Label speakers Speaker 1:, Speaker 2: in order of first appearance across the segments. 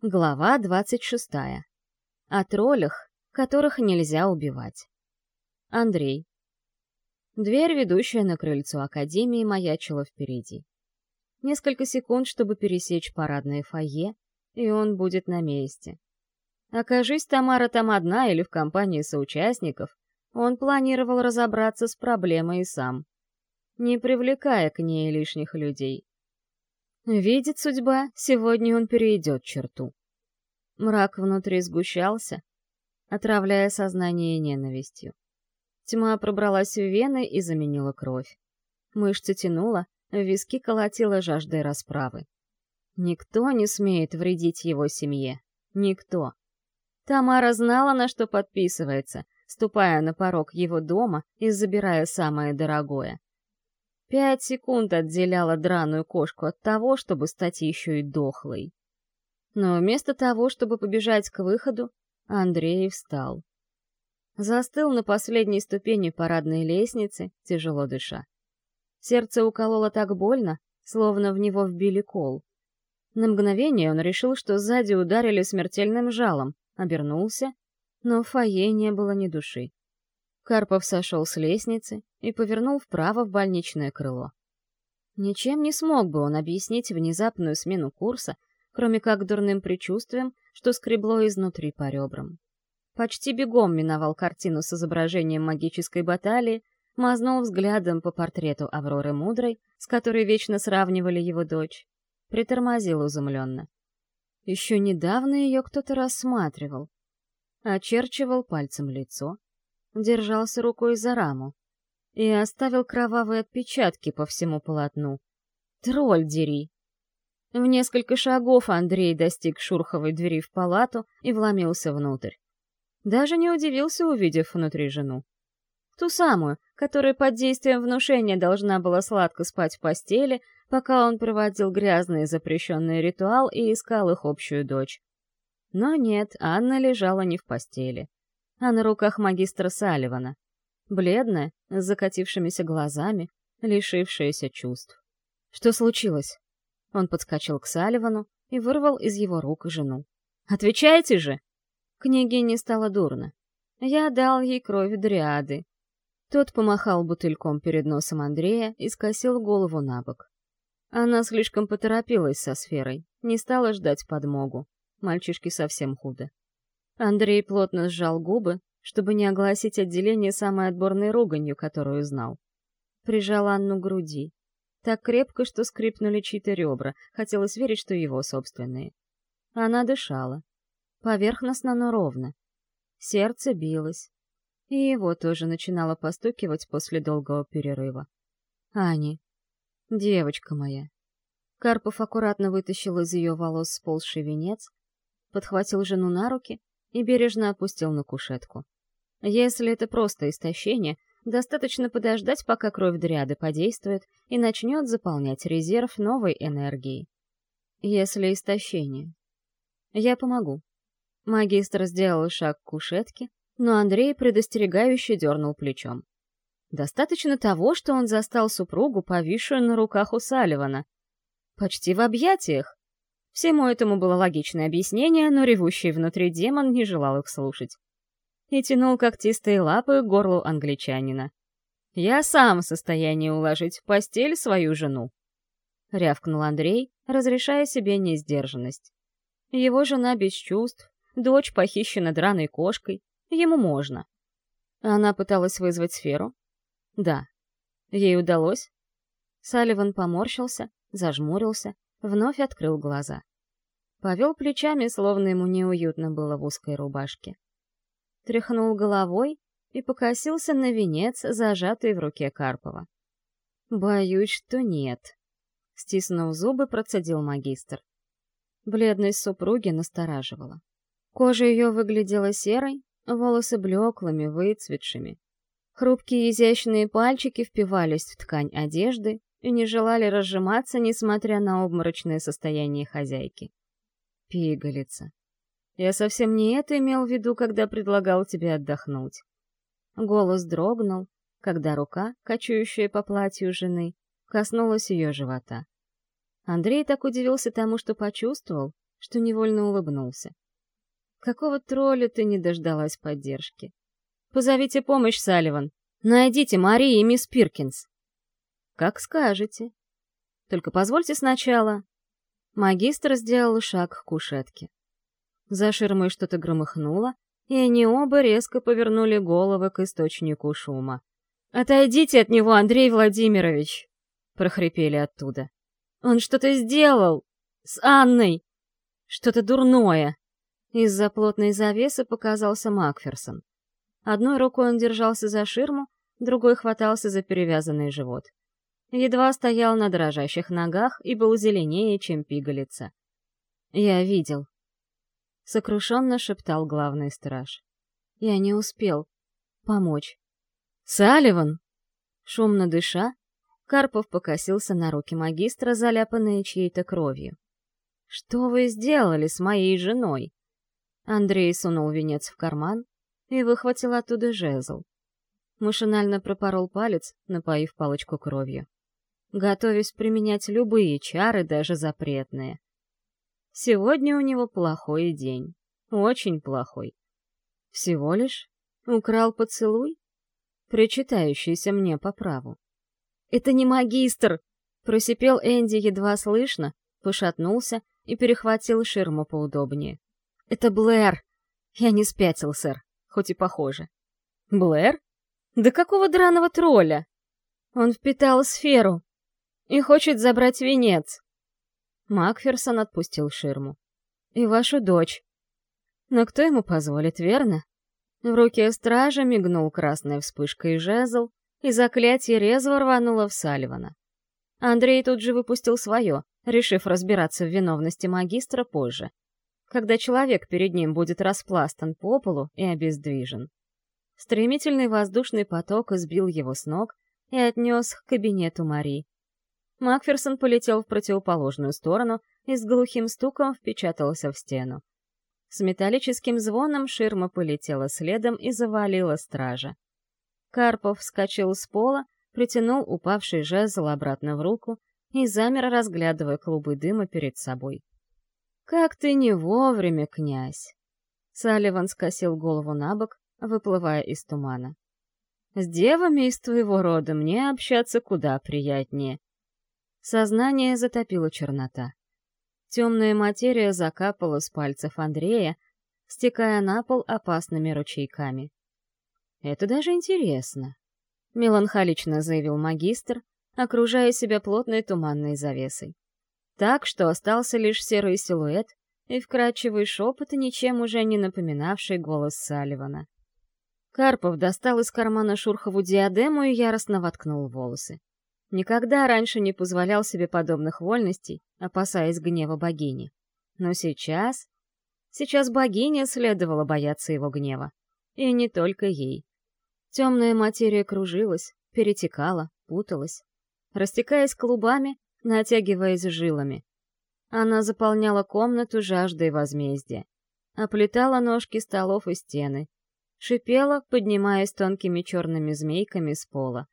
Speaker 1: Глава 26. О троллях, которых нельзя убивать. Андрей. Дверь, ведущая на крыльцо Академии, маячила впереди. Несколько секунд, чтобы пересечь парадное фойе, и он будет на месте. Окажись Тамара там одна или в компании соучастников, он планировал разобраться с проблемой сам, не привлекая к ней лишних людей. Видит судьба, сегодня он перейдет черту. Мрак внутри сгущался, отравляя сознание ненавистью. Тьма пробралась в вены и заменила кровь. Мышцы тянула, виски колотила жаждой расправы. Никто не смеет вредить его семье. Никто. Тамара знала, на что подписывается, ступая на порог его дома и забирая самое дорогое. Пять секунд отделяла драную кошку от того, чтобы стать еще и дохлой. Но вместо того, чтобы побежать к выходу, Андрей встал. Застыл на последней ступени парадной лестницы, тяжело дыша. Сердце укололо так больно, словно в него вбили кол. На мгновение он решил, что сзади ударили смертельным жалом, обернулся, но в фойе не было ни души. Карпов сошел с лестницы и повернул вправо в больничное крыло. Ничем не смог бы он объяснить внезапную смену курса, кроме как дурным предчувствием, что скребло изнутри по ребрам. Почти бегом миновал картину с изображением магической баталии, мазнул взглядом по портрету Авроры Мудрой, с которой вечно сравнивали его дочь. Притормозил изумленно. Еще недавно ее кто-то рассматривал. Очерчивал пальцем лицо, держался рукой за раму и оставил кровавые отпечатки по всему полотну. Тролль дери! В несколько шагов Андрей достиг шурховой двери в палату и вломился внутрь. Даже не удивился, увидев внутри жену. Ту самую, которая под действием внушения должна была сладко спать в постели, пока он проводил грязный запрещенный ритуал и искал их общую дочь. Но нет, Анна лежала не в постели а на руках магистра Салливана. Бледная, с закатившимися глазами, лишившаяся чувств. Что случилось? Он подскочил к Салливану и вырвал из его рук жену. «Отвечайте же!» Княгине стало дурно. Я дал ей кровь дриады. Тот помахал бутыльком перед носом Андрея и скосил голову на бок. Она слишком поторопилась со сферой, не стала ждать подмогу. Мальчишке совсем худо. Андрей плотно сжал губы, чтобы не огласить отделение самой отборной руганью, которую знал. Прижал Анну к груди. Так крепко, что скрипнули чьи-то ребра, хотелось верить, что его собственные. Она дышала. Поверхностно, но ровно. Сердце билось. И его тоже начинало постукивать после долгого перерыва. «Ани, девочка моя». Карпов аккуратно вытащил из ее волос сползший венец, подхватил жену на руки и бережно опустил на кушетку. Если это просто истощение, достаточно подождать, пока кровь дряды подействует и начнет заполнять резерв новой энергией. Если истощение. Я помогу. Магистр сделал шаг к кушетке, но Андрей предостерегающе дернул плечом. Достаточно того, что он застал супругу, повисшую на руках у Салливана. Почти в объятиях. Всему этому было логичное объяснение, но ревущий внутри демон не желал их слушать. И тянул когтистые лапы к горлу англичанина. «Я сам в состоянии уложить в постель свою жену», — рявкнул Андрей, разрешая себе несдержанность. Его жена без чувств, дочь похищена драной кошкой, ему можно. Она пыталась вызвать сферу? Да. Ей удалось? Салливан поморщился, зажмурился, вновь открыл глаза. Повел плечами, словно ему неуютно было в узкой рубашке. Тряхнул головой и покосился на венец, зажатый в руке Карпова. «Боюсь, что нет», — стиснув зубы, процедил магистр. Бледность супруги настораживала. Кожа ее выглядела серой, волосы блеклыми, выцветшими. Хрупкие изящные пальчики впивались в ткань одежды и не желали разжиматься, несмотря на обморочное состояние хозяйки. Пигалица. Я совсем не это имел в виду, когда предлагал тебе отдохнуть. Голос дрогнул, когда рука, кочующая по платью жены, коснулась ее живота. Андрей так удивился тому, что почувствовал, что невольно улыбнулся. Какого тролля ты не дождалась поддержки? Позовите помощь, Салливан. Найдите Мари и мисс Пиркинс. Как скажете. Только позвольте сначала. Магистр сделал шаг к кушетке. За ширмой что-то громыхнуло, и они оба резко повернули головы к источнику шума. «Отойдите от него, Андрей Владимирович!» — прохрипели оттуда. «Он что-то сделал! С Анной! Что-то дурное!» Из-за плотной завесы показался Макферсон. Одной рукой он держался за ширму, другой хватался за перевязанный живот. Едва стоял на дрожащих ногах и был зеленее, чем пигалица. «Я видел», — сокрушенно шептал главный страж. «Я не успел помочь». «Салливан!» Шумно дыша, Карпов покосился на руки магистра, заляпанные чьей-то кровью. «Что вы сделали с моей женой?» Андрей сунул венец в карман и выхватил оттуда жезл. Машинально пропорол палец, напоив палочку кровью. Готовясь применять любые чары, даже запретные. Сегодня у него плохой день. Очень плохой. Всего лишь украл поцелуй? причитающийся мне по праву. «Это не магистр!» — просипел Энди едва слышно, пошатнулся и перехватил ширму поудобнее. «Это Блэр!» «Я не спятил, сэр, хоть и похоже». «Блэр? Да какого драного тролля?» «Он впитал сферу и хочет забрать венец». Макферсон отпустил ширму. «И вашу дочь. Но кто ему позволит, верно?» В руке стража мигнул красной вспышкой жезл, и заклятие резво рвануло в Салливана. Андрей тут же выпустил свое, решив разбираться в виновности магистра позже, когда человек перед ним будет распластан по полу и обездвижен. Стремительный воздушный поток избил его с ног и отнес к кабинету Мари. Макферсон полетел в противоположную сторону и с глухим стуком впечатался в стену. С металлическим звоном ширма полетела следом и завалила стража. Карпов вскочил с пола, притянул упавший жезл обратно в руку и замер, разглядывая клубы дыма перед собой. «Как ты не вовремя, князь!» Салливан скосил голову на бок, выплывая из тумана. «С девами из твоего рода мне общаться куда приятнее». Сознание затопило чернота. Темная материя закапала с пальцев Андрея, стекая на пол опасными ручейками. «Это даже интересно», — меланхолично заявил магистр, окружая себя плотной туманной завесой. Так что остался лишь серый силуэт и вкрадчивый шепот, ничем уже не напоминавший голос Салливана. Карпов достал из кармана шурхову диадему и яростно воткнул волосы. Никогда раньше не позволял себе подобных вольностей, опасаясь гнева богини. Но сейчас... Сейчас богине следовало бояться его гнева. И не только ей. Темная материя кружилась, перетекала, путалась. Растекаясь клубами, натягиваясь жилами. Она заполняла комнату жаждой возмездия. Оплетала ножки столов и стены. Шипела, поднимаясь тонкими черными змейками с пола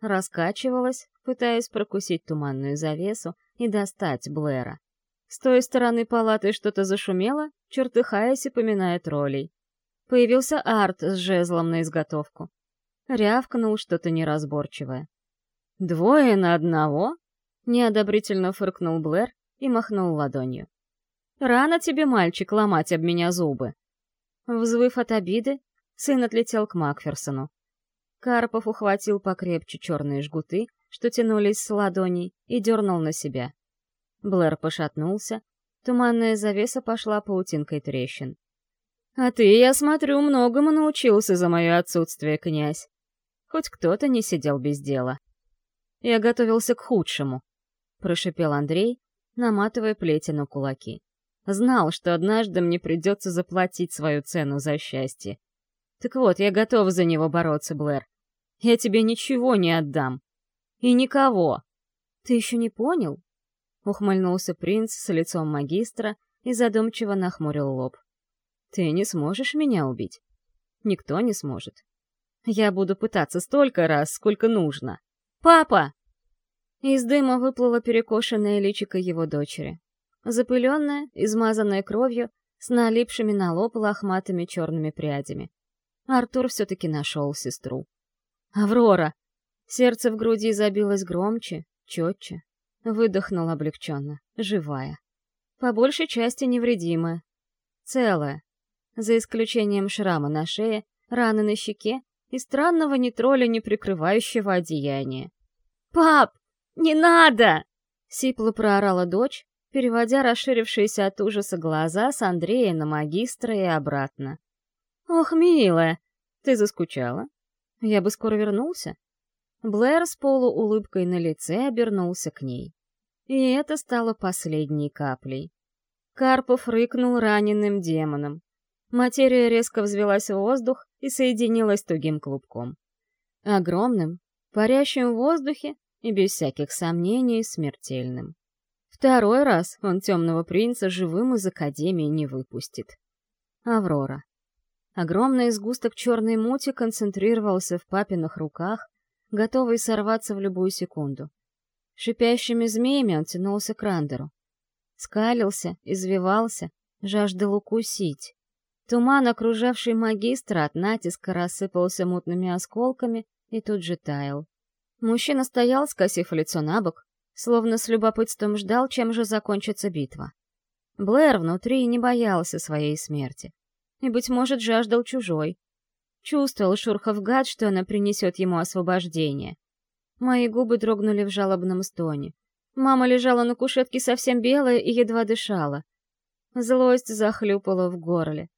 Speaker 1: раскачивалась, пытаясь прокусить туманную завесу и достать Блэра. С той стороны палаты что-то зашумело, чертыхаясь и поминая троллей. Появился Арт с жезлом на изготовку. Рявкнул что-то неразборчивое. «Двое на одного?» — неодобрительно фыркнул Блэр и махнул ладонью. «Рано тебе, мальчик, ломать об меня зубы!» Взвыв от обиды, сын отлетел к Макферсону. Карпов ухватил покрепче черные жгуты, что тянулись с ладоней, и дернул на себя. Блэр пошатнулся, туманная завеса пошла паутинкой трещин. «А ты, я смотрю, многому научился за мое отсутствие, князь. Хоть кто-то не сидел без дела. Я готовился к худшему», — прошипел Андрей, наматывая плети на кулаки. «Знал, что однажды мне придется заплатить свою цену за счастье. Так вот, я готов за него бороться, Блэр. Я тебе ничего не отдам. И никого. Ты еще не понял? Ухмыльнулся принц с лицом магистра и задумчиво нахмурил лоб. Ты не сможешь меня убить. Никто не сможет. Я буду пытаться столько раз, сколько нужно. Папа! Из дыма выплыло перекошенное личико его дочери. Запыленная, измазанная кровью, с налипшими на лоб лохматыми черными прядями. Артур все-таки нашел сестру. «Аврора!» Сердце в груди забилось громче, четче. Выдохнул облегченно, живая. По большей части невредимая. Целая. За исключением шрама на шее, раны на щеке и странного ни тролля, не прикрывающего одеяния. «Пап, не надо!» — сипло проорала дочь, переводя расширившиеся от ужаса глаза с Андрея на магистра и обратно. «Ох, милая, ты заскучала? Я бы скоро вернулся». Блэр с полуулыбкой на лице обернулся к ней. И это стало последней каплей. Карпов рыкнул раненым демоном. Материя резко взвелась в воздух и соединилась тугим клубком. Огромным, парящим в воздухе и, без всяких сомнений, смертельным. Второй раз он темного принца живым из Академии не выпустит. Аврора. Огромный сгусток черной мути концентрировался в папиных руках, готовый сорваться в любую секунду. Шипящими змеями он тянулся к Рандеру. Скалился, извивался, жаждал укусить. Туман, окружавший магистра, от натиска рассыпался мутными осколками и тут же таял. Мужчина стоял, скосив лицо на бок, словно с любопытством ждал, чем же закончится битва. Блэр внутри не боялся своей смерти. И, быть может, жаждал чужой. Чувствовал Шурхов гад, что она принесет ему освобождение. Мои губы дрогнули в жалобном стоне. Мама лежала на кушетке совсем белая и едва дышала. Злость захлюпала в горле.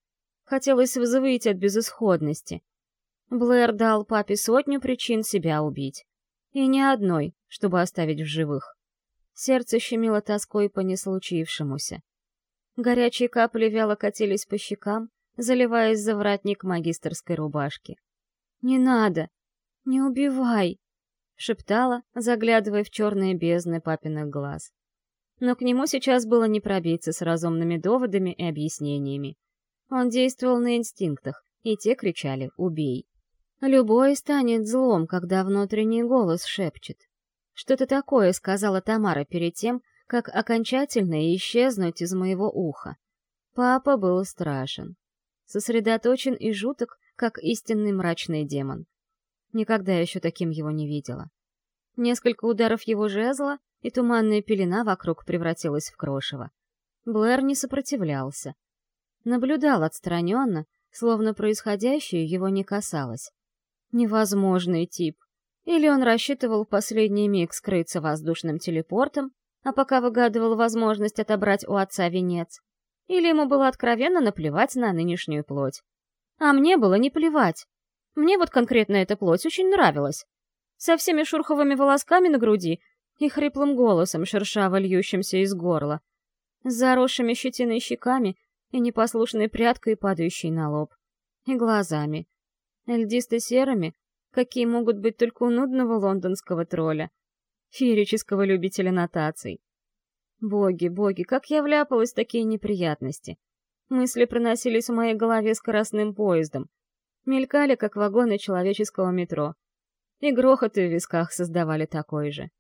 Speaker 1: Хотелось взвыть от безысходности. Блэр дал папе сотню причин себя убить. И ни одной, чтобы оставить в живых. Сердце щемило тоской по неслучившемуся. Горячие капли вяло катились по щекам, заливаясь за воротник магистрской рубашки. «Не надо! Не убивай!» — шептала, заглядывая в черные бездны папиных глаз. Но к нему сейчас было не пробиться с разумными доводами и объяснениями. Он действовал на инстинктах, и те кричали «Убей!». Любой станет злом, когда внутренний голос шепчет. Что-то такое сказала Тамара перед тем, как окончательно исчезнуть из моего уха. Папа был страшен. Сосредоточен и жуток, как истинный мрачный демон. Никогда еще таким его не видела. Несколько ударов его жезла, и туманная пелена вокруг превратилась в крошево. Блэр не сопротивлялся. Наблюдал отстраненно, словно происходящее его не касалось. Невозможный тип. Или он рассчитывал в последний миг скрыться воздушным телепортом, а пока выгадывал возможность отобрать у отца венец. Или ему было откровенно наплевать на нынешнюю плоть. А мне было не плевать. Мне вот конкретно эта плоть очень нравилась. Со всеми шурховыми волосками на груди и хриплым голосом, шершаво льющимся из горла. С заросшими щетиной щеками и непослушной прядкой, падающей на лоб. И глазами, льдисто-серыми, какие могут быть только у нудного лондонского тролля, феерического любителя нотаций. Боги, боги, как я вляпалась в такие неприятности. Мысли проносились в моей голове скоростным поездом, мелькали, как вагоны человеческого метро, и грохоты в висках создавали такой же.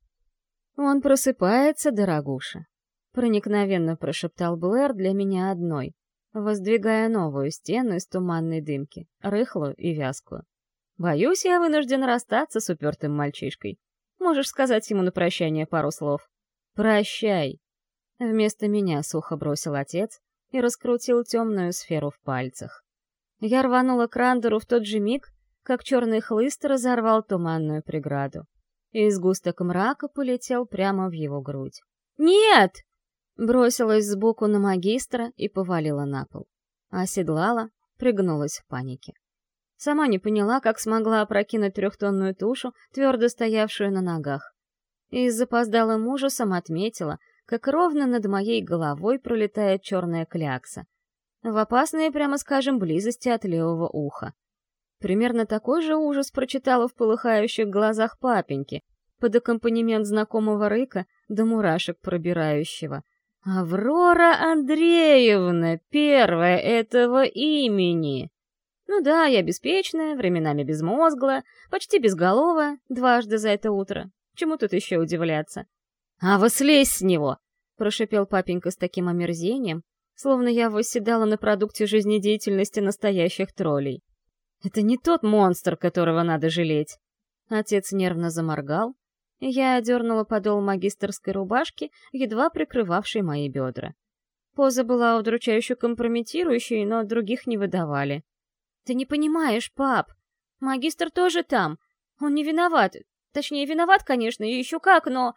Speaker 1: «Он просыпается, дорогуша», — проникновенно прошептал Блэр для меня одной, воздвигая новую стену из туманной дымки, рыхлую и вязкую. «Боюсь, я вынужден расстаться с упертым мальчишкой. Можешь сказать ему на прощание пару слов?» «Прощай!» Вместо меня сухо бросил отец и раскрутил темную сферу в пальцах. Я рванула к Рандеру в тот же миг, как черный хлыст разорвал туманную преграду. И сгусток мрака полетел прямо в его грудь. «Нет!» Бросилась сбоку на магистра и повалила на пол. Оседлала, пригнулась в панике. Сама не поняла, как смогла опрокинуть трехтонную тушу, твердо стоявшую на ногах. И с запоздалым ужасом отметила, как ровно над моей головой пролетает черная клякса. В опасной, прямо скажем, близости от левого уха. Примерно такой же ужас прочитала в полыхающих глазах папеньки, под аккомпанемент знакомого рыка до мурашек пробирающего — Аврора Андреевна, первая этого имени. Ну да, я беспечная, временами безмозглая, почти безголовая, дважды за это утро. Чему тут еще удивляться? А вы слезь с него! прошипел папенька с таким омерзением, словно я восседала на продукте жизнедеятельности настоящих троллей. «Это не тот монстр, которого надо жалеть!» Отец нервно заморгал, и я одернула подол магистрской рубашки, едва прикрывавшей мои бедра. Поза была удручающе компрометирующей, но других не выдавали. «Ты не понимаешь, пап! Магистр тоже там! Он не виноват! Точнее, виноват, конечно, и еще как, но...»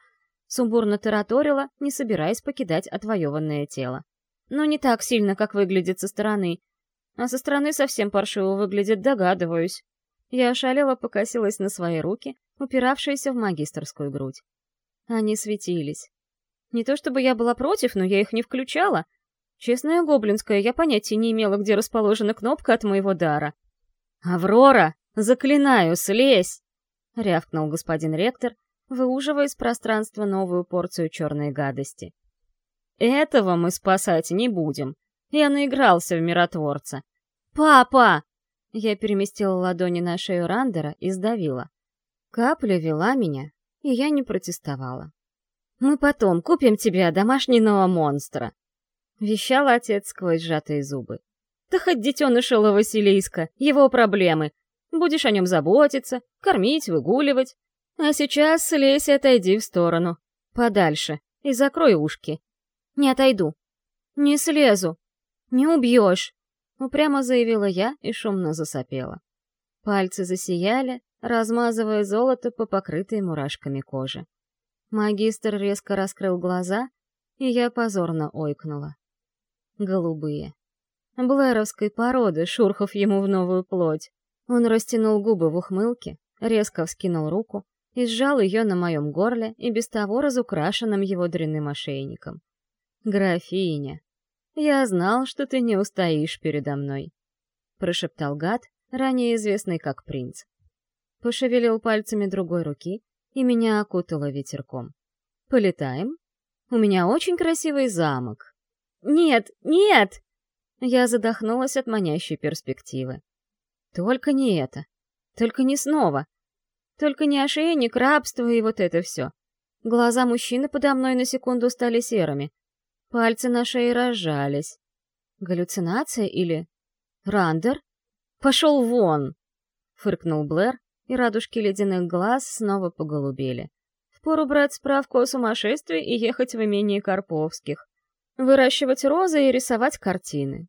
Speaker 1: Сумбурно тараторила, не собираясь покидать отвоеванное тело. Но не так сильно, как выглядит со стороны. А со стороны совсем паршиво выглядит, догадываюсь. Я ошалела, покосилась на свои руки, упиравшиеся в магистрскую грудь. Они светились. Не то чтобы я была против, но я их не включала. Честная гоблинская, я понятия не имела, где расположена кнопка от моего дара. «Аврора, заклинаю, слезь!» — рявкнул господин ректор, выуживая из пространства новую порцию черной гадости. «Этого мы спасать не будем. Я наигрался в миротворца». «Папа!» Я переместила ладони на шею Рандера и сдавила. Капля вела меня, и я не протестовала. «Мы потом купим тебе домашнего монстра», — вещал отец сквозь сжатые зубы. «Да хоть детеныша Василийска, его проблемы. Будешь о нем заботиться, кормить, выгуливать. А сейчас слезь и отойди в сторону. Подальше. И закрой ушки. Не отойду. Не слезу. Не убьешь. Упрямо заявила я и шумно засопела. Пальцы засияли, размазывая золото по покрытой мурашками коже. Магистр резко раскрыл глаза, и я позорно ойкнула. Голубые. Блэровской породы, шурхов ему в новую плоть. Он растянул губы в ухмылке, резко вскинул руку и сжал ее на моем горле и без того разукрашенным его дрянным ошейником. «Графиня, я знал, что ты не устоишь передо мной», — прошептал гад, ранее известный как принц. Пошевелил пальцами другой руки, и меня окутало ветерком. «Полетаем? У меня очень красивый замок». «Нет, нет!» Я задохнулась от манящей перспективы. Только не это. Только не снова. Только не ошейник, рабство и вот это все. Глаза мужчины подо мной на секунду стали серыми. Пальцы на шее разжались. Галлюцинация или... Рандер? Пошел вон! Фыркнул Блэр, и радужки ледяных глаз снова поголубели. Впору брать справку о сумасшествии и ехать в имение Карповских. Выращивать розы и рисовать картины.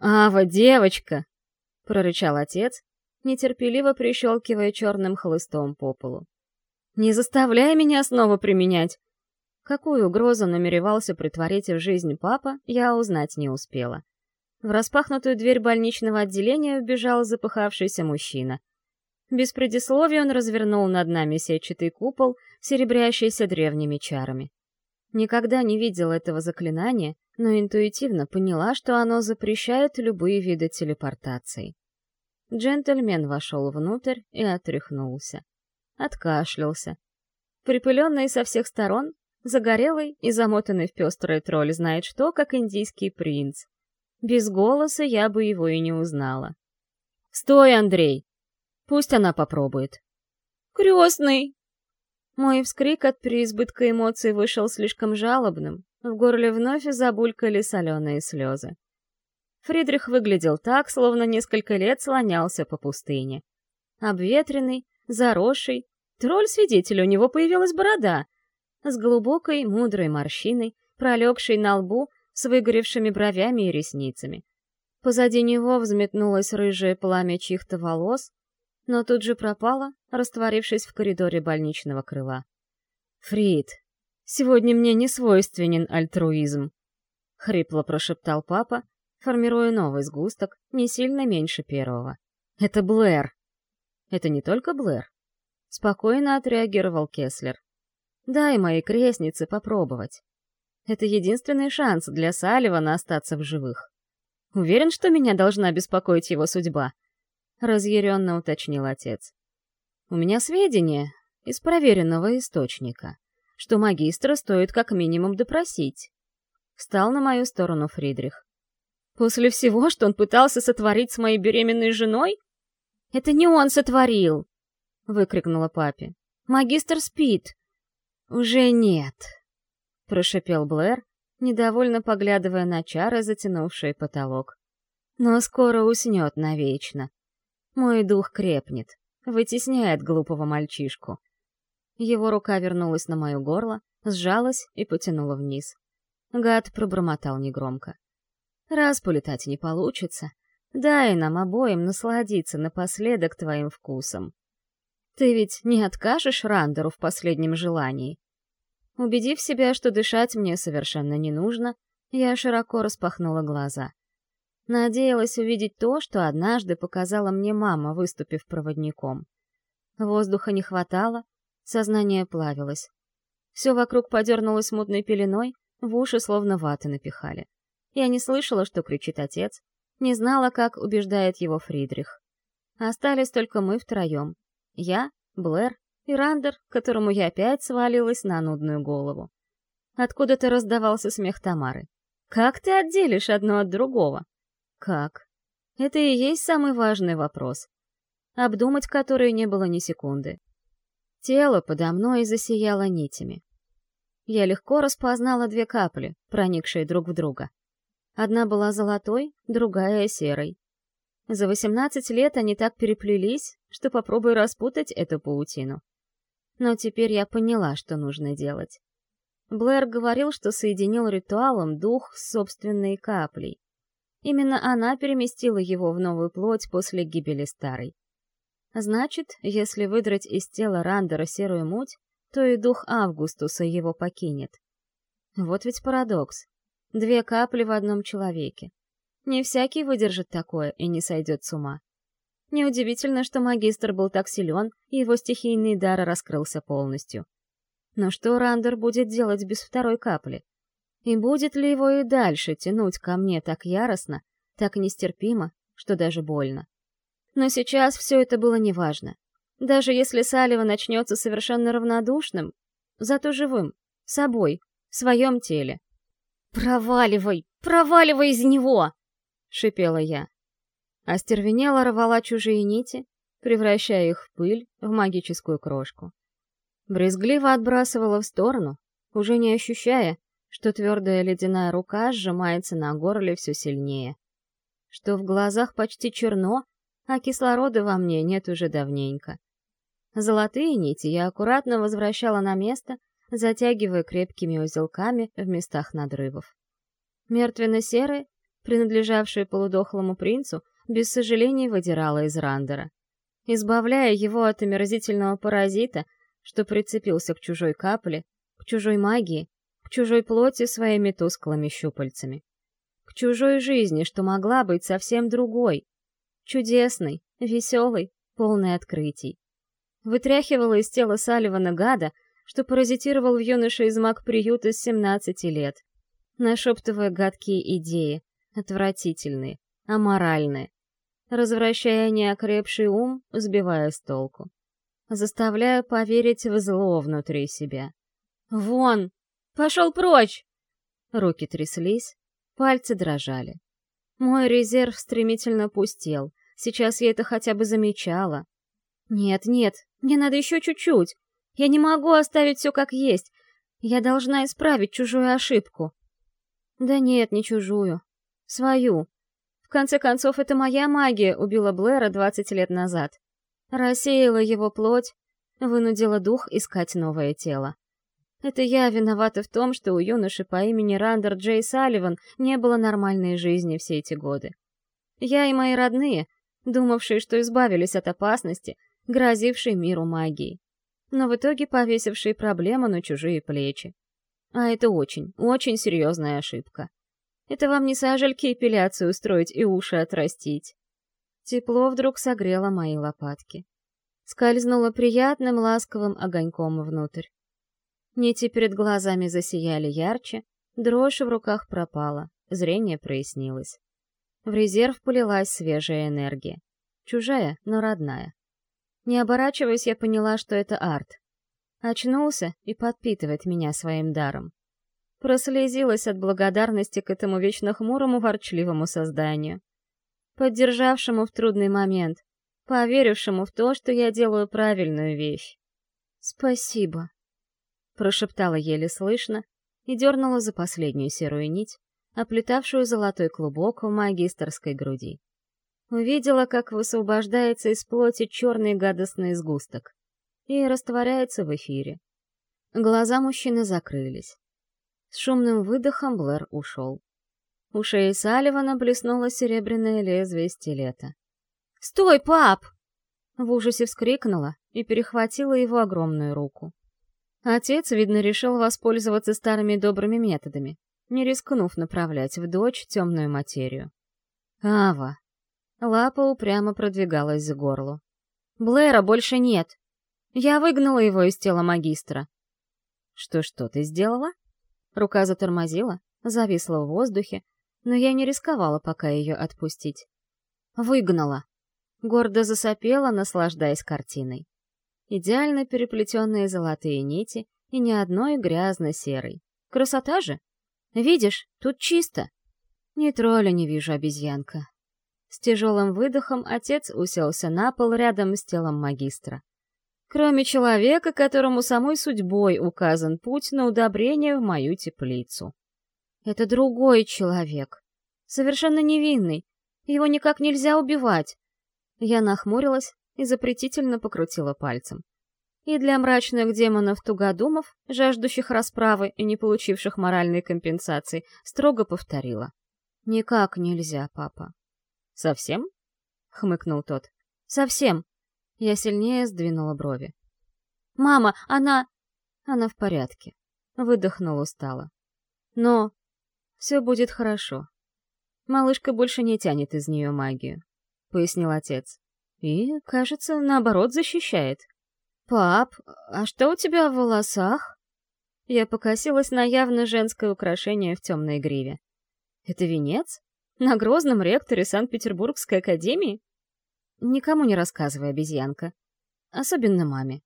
Speaker 1: «Ава, девочка!» прорычал отец, нетерпеливо прищелкивая черным хлыстом по полу. «Не заставляй меня снова применять!» Какую угрозу намеревался притворить в жизнь папа, я узнать не успела. В распахнутую дверь больничного отделения вбежал запыхавшийся мужчина. Без предисловия он развернул над нами сетчатый купол, серебрящийся древними чарами. Никогда не видел этого заклинания, но интуитивно поняла, что оно запрещает любые виды телепортации. Джентльмен вошел внутрь и отряхнулся. Откашлялся. Припыленный со всех сторон, загорелый и замотанный в пестрый тролль знает что, как индийский принц. Без голоса я бы его и не узнала. «Стой, Андрей! Пусть она попробует». «Крестный!» Мой вскрик от переизбытка эмоций вышел слишком жалобным. В горле вновь забулькали соленые слезы. Фридрих выглядел так, словно несколько лет слонялся по пустыне. Обветренный, заросший, тролль-свидетель, у него появилась борода, с глубокой, мудрой морщиной, пролегшей на лбу, с выгоревшими бровями и ресницами. Позади него взметнулось рыжее пламя чьих-то волос, но тут же пропало, растворившись в коридоре больничного крыла. «Фрид, сегодня мне не свойственен альтруизм», — хрипло прошептал папа, формируя новый сгусток, не сильно меньше первого. «Это Блэр!» «Это не только Блэр?» Спокойно отреагировал Кеслер. «Дай моей крестнице попробовать. Это единственный шанс для Салливана остаться в живых. Уверен, что меня должна беспокоить его судьба?» Разъяренно уточнил отец. «У меня сведения из проверенного источника, что магистра стоит как минимум допросить». Встал на мою сторону Фридрих. После всего, что он пытался сотворить с моей беременной женой? Это не он сотворил! Выкрикнула папе. Магистр спит. Уже нет. прошипел Блэр, недовольно поглядывая на чары, затянувшие потолок. «Но скоро уснет навечно. Мой дух крепнет, вытесняет глупого мальчишку». Его рука вернулась на мое горло, сжалась и потянула вниз. Гад пробормотал негромко. «Раз полетать не получится, дай нам обоим насладиться напоследок твоим вкусом. Ты ведь не откажешь Рандеру в последнем желании?» Убедив себя, что дышать мне совершенно не нужно, я широко распахнула глаза. Надеялась увидеть то, что однажды показала мне мама, выступив проводником. Воздуха не хватало, сознание плавилось. Все вокруг подернулось мутной пеленой, в уши словно ваты напихали. Я не слышала, что кричит отец, не знала, как убеждает его Фридрих. Остались только мы втроем. Я, Блэр и Рандер, которому я опять свалилась на нудную голову. Откуда-то раздавался смех Тамары. «Как ты отделишь одно от другого?» «Как?» Это и есть самый важный вопрос, обдумать который не было ни секунды. Тело подо мной засияло нитями. Я легко распознала две капли, проникшие друг в друга. Одна была золотой, другая — серой. За 18 лет они так переплелись, что попробуй распутать эту паутину. Но теперь я поняла, что нужно делать. Блэр говорил, что соединил ритуалом дух с собственной каплей. Именно она переместила его в новую плоть после гибели старой. Значит, если выдрать из тела Рандера серую муть, то и дух Августуса его покинет. Вот ведь парадокс. Две капли в одном человеке. Не всякий выдержит такое и не сойдет с ума. Неудивительно, что магистр был так силен, и его стихийный дар раскрылся полностью. Но что Рандер будет делать без второй капли? И будет ли его и дальше тянуть ко мне так яростно, так нестерпимо, что даже больно? Но сейчас все это было неважно. Даже если Салева начнется совершенно равнодушным, зато живым, собой, в своем теле. «Проваливай! Проваливай из него!» — шипела я. Остервенела рвала чужие нити, превращая их в пыль, в магическую крошку. Брезгливо отбрасывала в сторону, уже не ощущая, что твердая ледяная рука сжимается на горле все сильнее. Что в глазах почти черно, а кислорода во мне нет уже давненько. Золотые нити я аккуратно возвращала на место, затягивая крепкими узелками в местах надрывов. Мертвенно-серые, принадлежавшие полудохлому принцу, без сожалений выдирала из Рандера, избавляя его от омерзительного паразита, что прицепился к чужой капле, к чужой магии, к чужой плоти своими тусклыми щупальцами. К чужой жизни, что могла быть совсем другой, чудесной, веселой, полной открытий. Вытряхивала из тела Салливана гада, что паразитировал в юноше из маг-приюта с 17 лет, нашептывая гадкие идеи, отвратительные, аморальные, развращая неокрепший ум, сбивая с толку. Заставляя поверить в зло внутри себя. «Вон! Пошел прочь!» Руки тряслись, пальцы дрожали. Мой резерв стремительно пустел. Сейчас я это хотя бы замечала. Нет, нет, мне надо еще чуть-чуть. Я не могу оставить все как есть. Я должна исправить чужую ошибку. Да нет, не чужую. Свою. В конце концов, это моя магия убила Блэра 20 лет назад. Рассеяла его плоть, вынудила дух искать новое тело. Это я виновата в том, что у юноши по имени Рандер Джей Салливан не было нормальной жизни все эти годы. Я и мои родные, думавшие, что избавились от опасности, грозившей миру магии, но в итоге повесившие проблему на чужие плечи. А это очень, очень серьезная ошибка. Это вам не сажальки эпиляцию устроить и уши отрастить. Тепло вдруг согрело мои лопатки. Скользнуло приятным ласковым огоньком внутрь. Нити перед глазами засияли ярче, дрожь в руках пропала, зрение прояснилось. В резерв полилась свежая энергия. Чужая, но родная. Не оборачиваясь, я поняла, что это арт. Очнулся и подпитывает меня своим даром прослезилась от благодарности к этому вечно хмурому ворчливому созданию, поддержавшему в трудный момент, поверившему в то, что я делаю правильную вещь. «Спасибо», — прошептала еле слышно и дернула за последнюю серую нить, оплетавшую золотой клубок в магистрской груди. Увидела, как высвобождается из плоти черный гадостный сгусток и растворяется в эфире. Глаза мужчины закрылись. С шумным выдохом Блэр ушел. У шеи Салливана блеснуло серебряное лезвие стилета. «Стой, пап!» В ужасе вскрикнула и перехватила его огромную руку. Отец, видно, решил воспользоваться старыми добрыми методами, не рискнув направлять в дочь темную материю. «Ава!» Лапа упрямо продвигалась к горлу. «Блэра больше нет! Я выгнала его из тела магистра!» «Что-что ты сделала?» Рука затормозила, зависла в воздухе, но я не рисковала пока ее отпустить. «Выгнала!» Гордо засопела, наслаждаясь картиной. Идеально переплетенные золотые нити и ни одной грязно-серой. Красота же! Видишь, тут чисто. Ни тролля не вижу, обезьянка. С тяжелым выдохом отец уселся на пол рядом с телом магистра. Кроме человека, которому самой судьбой указан путь на удобрение в мою теплицу. Это другой человек. Совершенно невинный. Его никак нельзя убивать. Я нахмурилась и запретительно покрутила пальцем. И для мрачных демонов-тугодумов, жаждущих расправы и не получивших моральной компенсации, строго повторила. «Никак нельзя, папа». «Совсем?» — хмыкнул тот. «Совсем». Я сильнее сдвинула брови. «Мама, она...» «Она в порядке». Выдохнул устало. «Но все будет хорошо. Малышка больше не тянет из нее магию», — пояснил отец. «И, кажется, наоборот защищает». «Пап, а что у тебя в волосах?» Я покосилась на явно женское украшение в темной гриве. «Это венец? На грозном ректоре Санкт-Петербургской академии?» «Никому не рассказывай, обезьянка. Особенно маме».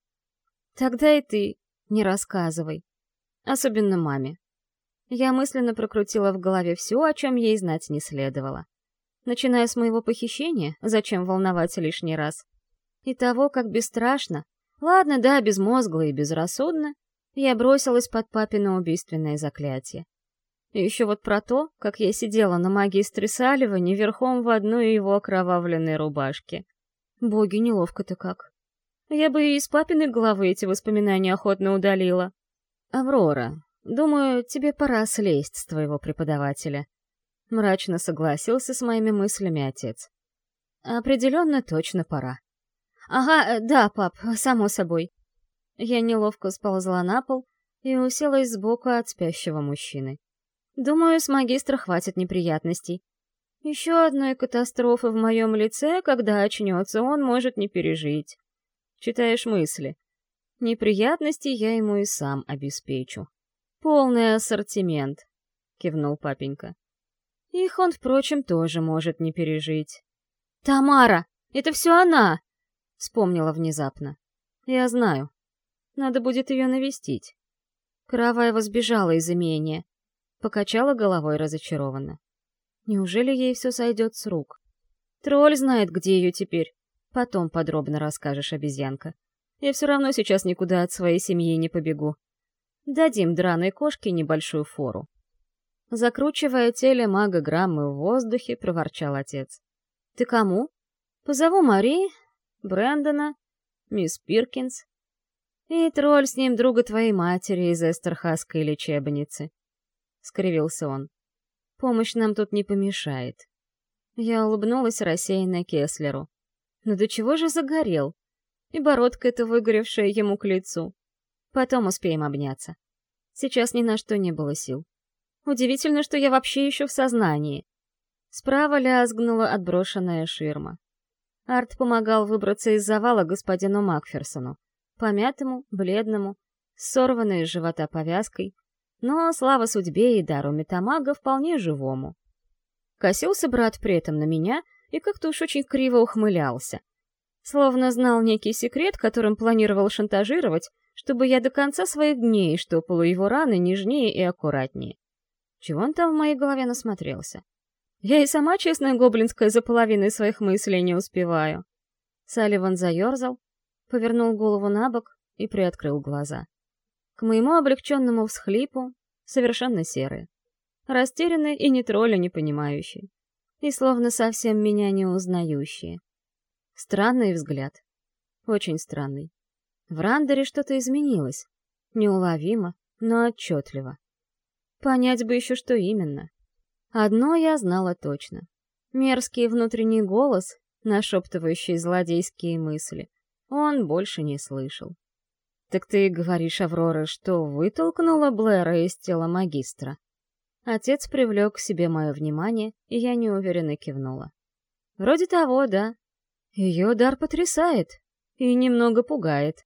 Speaker 1: «Тогда и ты не рассказывай. Особенно маме». Я мысленно прокрутила в голове все, о чем ей знать не следовало. Начиная с моего похищения, зачем волноваться лишний раз, и того, как бесстрашно, Ладно, да, безмозгло и безрассудно, я бросилась под папино убийственное заклятие. И еще вот про то, как я сидела на магистре Салливане верхом в одной его окровавленной рубашке. Боги, неловко-то как. Я бы и из папиной головы эти воспоминания охотно удалила. «Аврора, думаю, тебе пора слезть с твоего преподавателя», — мрачно согласился с моими мыслями отец. «Определенно точно пора». «Ага, э, да, пап, само собой». Я неловко сползла на пол и уселась сбоку от спящего мужчины. Думаю, с магистра хватит неприятностей. Еще одной катастрофы в моем лице, когда очнется, он может не пережить. Читаешь мысли. Неприятности я ему и сам обеспечу. Полный ассортимент, кивнул папенька. Их он, впрочем, тоже может не пережить. Тамара, это все она! Вспомнила внезапно. Я знаю. Надо будет ее навестить. Караваева сбежала из имения. Покачала головой разочарованно. Неужели ей все сойдет с рук? Тролль знает, где ее теперь. Потом подробно расскажешь, обезьянка. Я все равно сейчас никуда от своей семьи не побегу. Дадим драной кошке небольшую фору. Закручивая теле мага граммы в воздухе, проворчал отец. «Ты кому?» «Позову Мари, Брэндона, мисс Пиркинс и тролль с ним друга твоей матери из Эстерхасской лечебницы. Скривился он. Помощь нам тут не помешает. Я улыбнулась рассеянно Кеслеру. Но «Ну до чего же загорел? И бородка эта выгоревшая ему к лицу. Потом успеем обняться. Сейчас ни на что не было сил. Удивительно, что я вообще еще в сознании. Справа лязгнула отброшенная ширма. Арт помогал выбраться из завала господину Макферсону, помятому, бледному, сорванной из живота повязкой, но, слава судьбе и дару метамага, вполне живому. Косился брат при этом на меня и как-то уж очень криво ухмылялся. Словно знал некий секрет, которым планировал шантажировать, чтобы я до конца своих дней штопала его раны нежнее и аккуратнее. Чего он там в моей голове насмотрелся? Я и сама, честная гоблинская, за половиной своих мыслей не успеваю. Салливан заерзал, повернул голову на бок и приоткрыл глаза. К моему облегченному всхлипу совершенно серые. Растерянные и не тролля не понимающие. И словно совсем меня не узнающие. Странный взгляд. Очень странный. В Рандере что-то изменилось. Неуловимо, но отчетливо. Понять бы еще, что именно. Одно я знала точно. Мерзкий внутренний голос, нашептывающий злодейские мысли, он больше не слышал. «Так ты говоришь, Аврора, что вытолкнула Блэра из тела магистра?» Отец привлек к себе мое внимание, и я неуверенно кивнула. «Вроде того, да. Ее дар потрясает и немного пугает».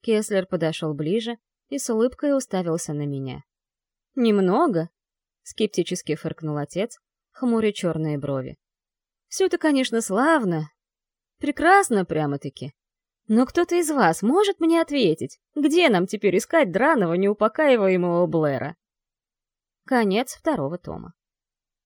Speaker 1: Кеслер подошел ближе и с улыбкой уставился на меня. «Немного?» — скептически фыркнул отец, хмуря черные брови. «Все это, конечно, славно. Прекрасно прямо-таки. Но кто-то из вас может мне ответить, где нам теперь искать драного, неупокаиваемого Блэра? Конец второго тома.